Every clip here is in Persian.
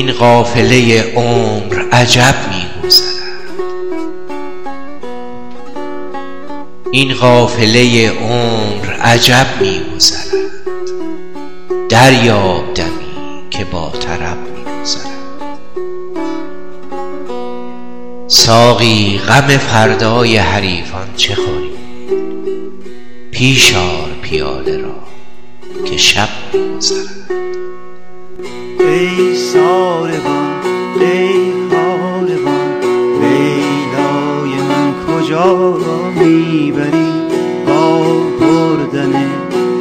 قافله عمر عجب می گذرد این قافله عمر عجب می گذرد دریاب دمی که با طرب می گذرد ساقی غم فردای حریفان چه خوریم پیش آر پیاله را که شب می گذرد ای ساربان ای کاروان لیلای من کجا می‌بری؟ با بردن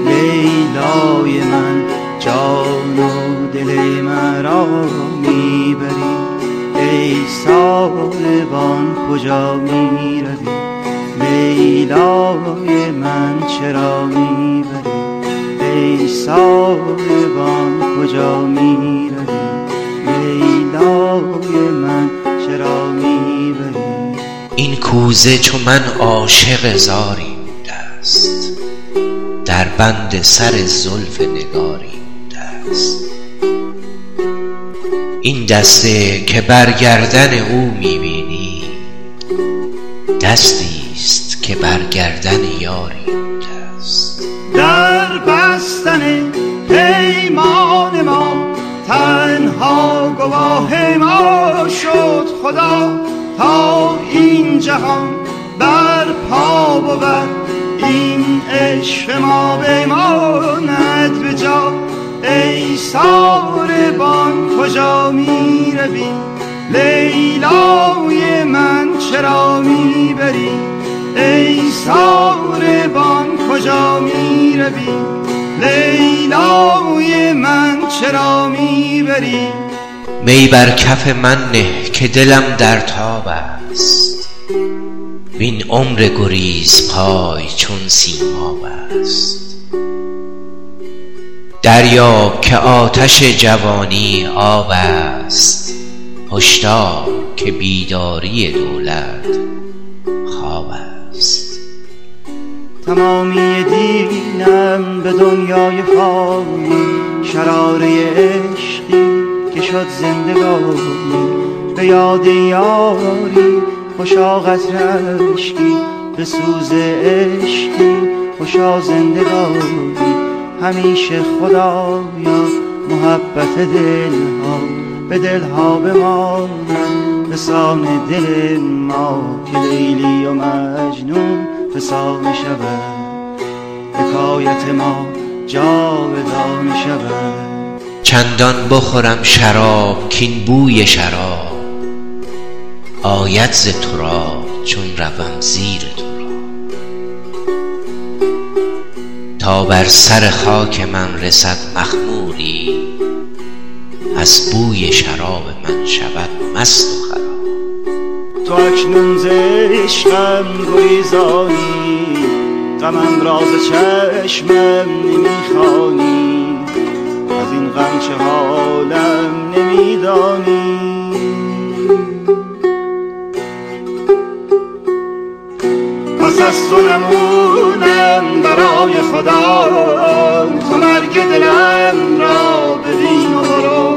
لیلای من جان و دل مرا می‌بری؟ ای ساربان کجا می‌روی؟ لیلای من چرا می‌بری؟ ای ساربان کجا می‌روی؟ لیلای من چرا می‌بری این کوزه چو من عاشق زاری بوده است در بند سر زلف نگاری بوده است این دسته که بر گردن او می‌بینی دستی است که بر گردن یاری بستن پیمان ما. تنها گواه ما شد خدا. تا این جهان بر پا بود. این عشق ما بماند به جا. ای ساربان کجا می روی لیلای من چرا می بری ای ساربان کجا می روی لیلای من چرا می بری می بر کف من نه که دلم در تاب است. وین عمر گریز پای چون سیماب است. دریاب که آتش جوانی آب است. هشدار که بیداری دولت خواب است. تمامی دینم به دنیای فانی شراره عشقی که شد زندگانی. به یاد یاری خوشا قطر عشقی به سوز عشقی خوشا زندگانی. همیشه خدایا محبت دلها به دلها بماند به سان دل ما که لیلی و مجنون فسانه شود. حکایت ما جاودانه شود. چندان بخورم شراب کین بوی شراب. آید ز تراب چون روم زیر تراب تا بر سر خاک من رسد مخموری از بوی شراب من شود مست و تو اکنون ز عشقم گریزانی. غمم راز چشمم نمی‌خوانی. از این غم چه حالم نمیدانی. پس از تو نمونم برای خدا. تو مرگ دلم را ببین و برو.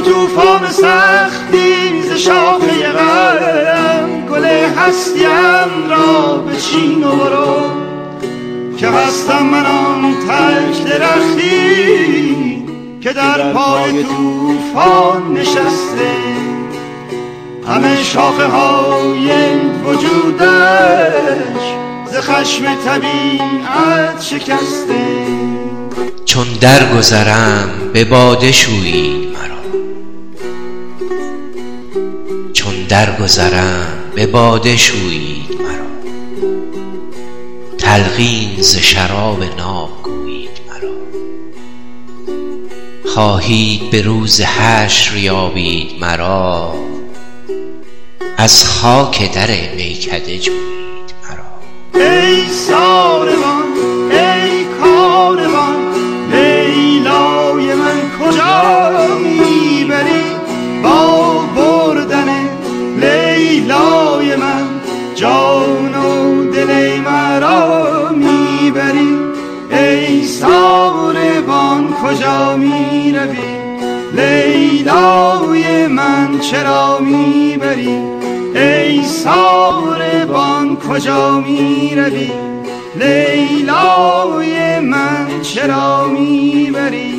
چو توفان سختی ز شاخه غم گل هستیم را بچین و برو. که هستم من آن تک درختی که در پای توفان نشسته. همه شاخه های وجودش ز خشم طبیعت شکسته. چون درگذرم به باده شویید درگذرم به باده شویید مرا. تلقین ز شراب ناب گویید مرا. خواهید به روز حشر یابید مرا. از خاک در میکده جویید مرا. ای می روی لیلای من چرا می بری ای ساربان کجا می روی لیلای من چرا می بری